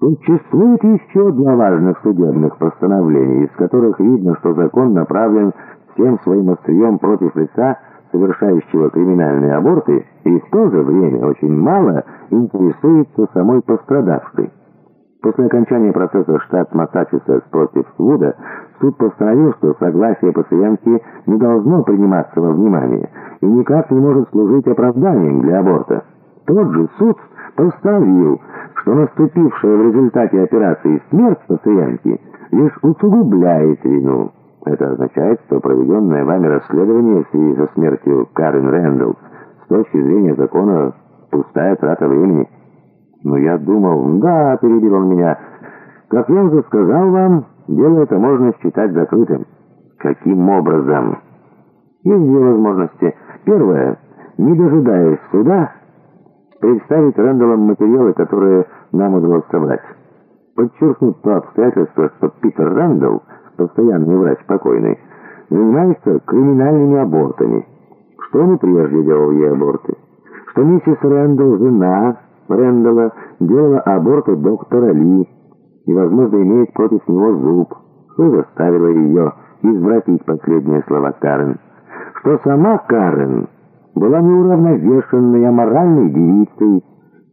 Существует еще два важных судебных постановления, из которых видно, что закон направлен всем своим острием против лица, совершающего криминальные аборты, и в то же время очень мало интересуется самой пострадавшей. После окончания процесса штат Массачусетс против Вуда суд постановил, что согласие пациентки не должно приниматься во внимание и никак не может служить оправданием для аборта. Тот же суд постановил, что наступившая в результате операции смерть пациентки лишь усугубляет вину. Это означает, что проведенное вами расследование в связи со смертью Карен Рэндалл с точки зрения закона пустая трата времени. Но я думал, да, перебил он меня, как я уже сказал вам, дело это можно считать закрытым. Каким образом? Есть две возможности. Первое, не дожидаясь суда, представить Рэндаллам материалы, которые нам удалось собрать. Подчеркнуть то обстоятельство, что Питер Рэндалл, постоянный врач покойный, занимается криминальными абортами. Что он и прежде делал ей аборты. Что миссис Рэндалл, жена Рэндалла, делала аборты доктора Ли и, возможно, имеет против него зуб, что заставило ее извратить последние слова Карен. Что сама Карен была неуравновешенной, аморальной девицей,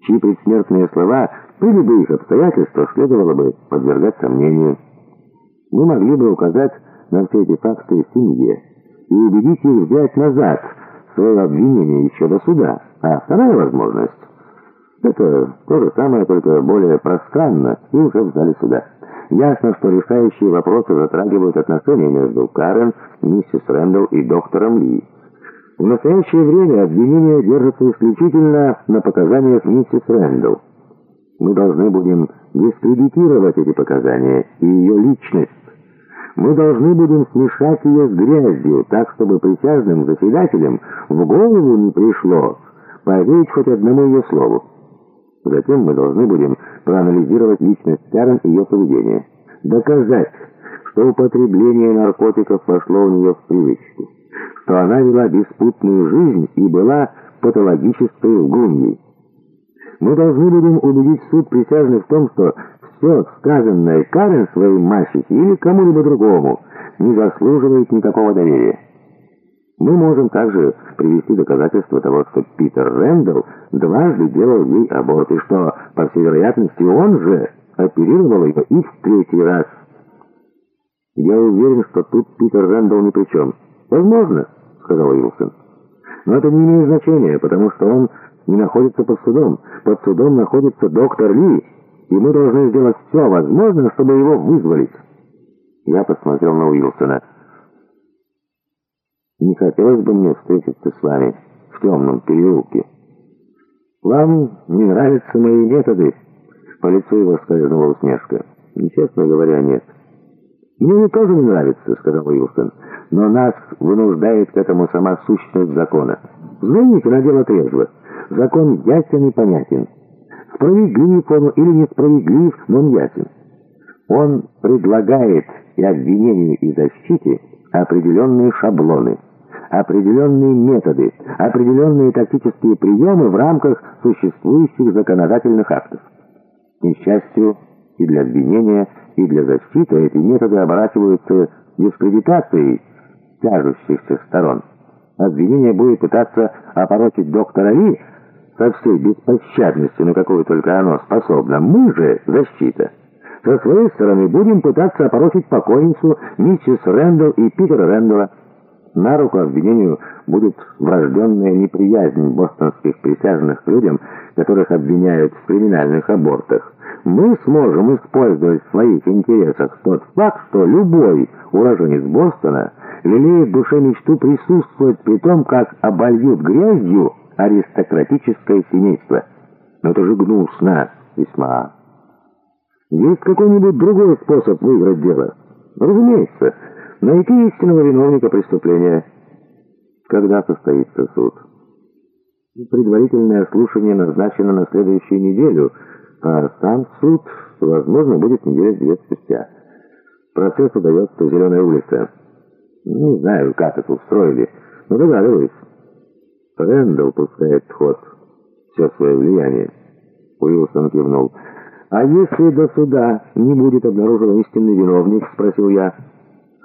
чьи предсмертные слова при любых обстоятельствах следовало бы подвергать сомнению. Мы могли бы указать на все эти факты семье и убедить их взять назад свое обвинение еще до суда. А вторая возможность — это то же самое, только более пространно и уже в зале суда. Ясно, что решающие вопросы затрагивают отношения между Карен, миссис Рэндалл и доктором Ли. В настоящее время обвинение держится исключительно на показаниях миссис Рэндалл. Мы должны будем дискредитировать эти показания и ее личность. Мы должны будем смешать ее с грязью, так, чтобы присяжным заседателям в голову не пришло поверить хоть одному ее слову. Затем мы должны будем проанализировать личность Карен и ее поведение. Доказать, что употребление наркотиков вошло у нее в привычку что она вела беспутную жизнь и была патологической лгуньей. Мы должны будем убедить суд присяжных в том, что все сказанное Карен своей мачехе или кому-либо другому не заслуживает никакого доверия. Мы можем также привести доказательства того, что Питер Рэндалл дважды делал ей аборт, и что, по всей вероятности, он же оперировал ее и в третий раз. Я уверен, что тут Питер Рэндалл ни при чем. Возможно сказал Уилсон. «Но это не имеет значения, потому что он не находится под судом. Под судом находится доктор Ли, и мы должны сделать все возможное, чтобы его вызволить». Я посмотрел на Уилсона. «Не хотелось бы мне встретиться с вами в темном переулке». «Вам не нравятся мои методы?» По лицу его скользнула усмешка. «Честно говоря, нет». «Мне тоже не нравится», — сказал Уилсон но нас вынуждает к этому сама сущность закона. Взгляните на дело трезво. Закон ясен и понятен. Справедлив он или несправедлив, но он ясен. Он предлагает и обвинению, и защите определенные шаблоны, определенные методы, определенные тактические приемы в рамках существующих законодательных актов. К несчастью, и для обвинения, и для защиты эти методы оборачиваются дискредитацией, тяжущихся сторон. Обвинение будет пытаться опорочить доктора Ли со всей беспощадностью, на какую только оно способно. Мы же, защита, со своей стороны будем пытаться опорочить покойницу миссис Рэндалл и Питера Рэндалла. На руку обвинению будет врожденная неприязнь бостонских присяжных к людям, которых обвиняют в криминальных абортах мы сможем использовать в своих интересах тот факт, что любой уроженец Бостона лелеет в душе мечту присутствовать при том, как обольют грязью аристократическое семейство. Но это же гнусно весьма. Есть какой-нибудь другой способ выиграть дело? Разумеется, найти истинного виновника преступления. Когда состоится суд? Предварительное слушание назначено на следующую неделю – а сам суд, возможно, будет неделю две спустя. Процесс удается Зеленая улица. Не знаю, как это устроили, но догадываюсь. Рэндалл пускает в ход все свое влияние. Уилсон кивнул. «А если до суда не будет обнаружен истинный виновник?» — спросил я.